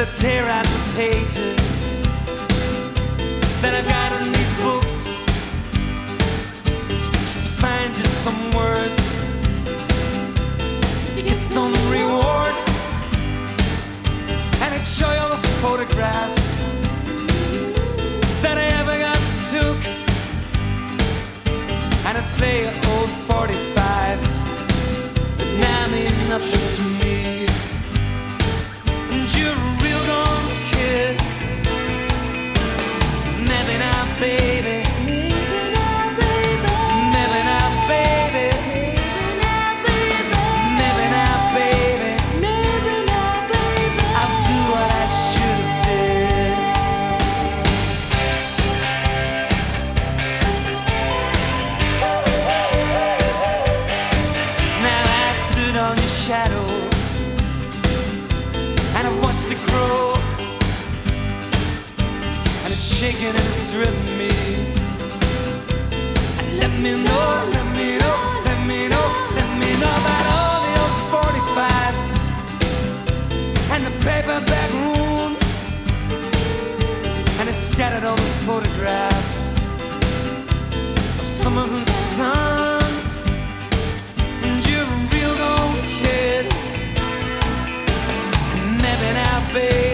as tear out the pages. That I've got in these books just to find just some words. To get some reward. And I'd show you all the photographs that I ever got took and I'd play shadow and I've watched it grow. And it's shaking and it's driven me. And let me know let me know let me know let me know about all the old 45s and the paperback rooms. And it's scattered on the photographs of summers and suns. face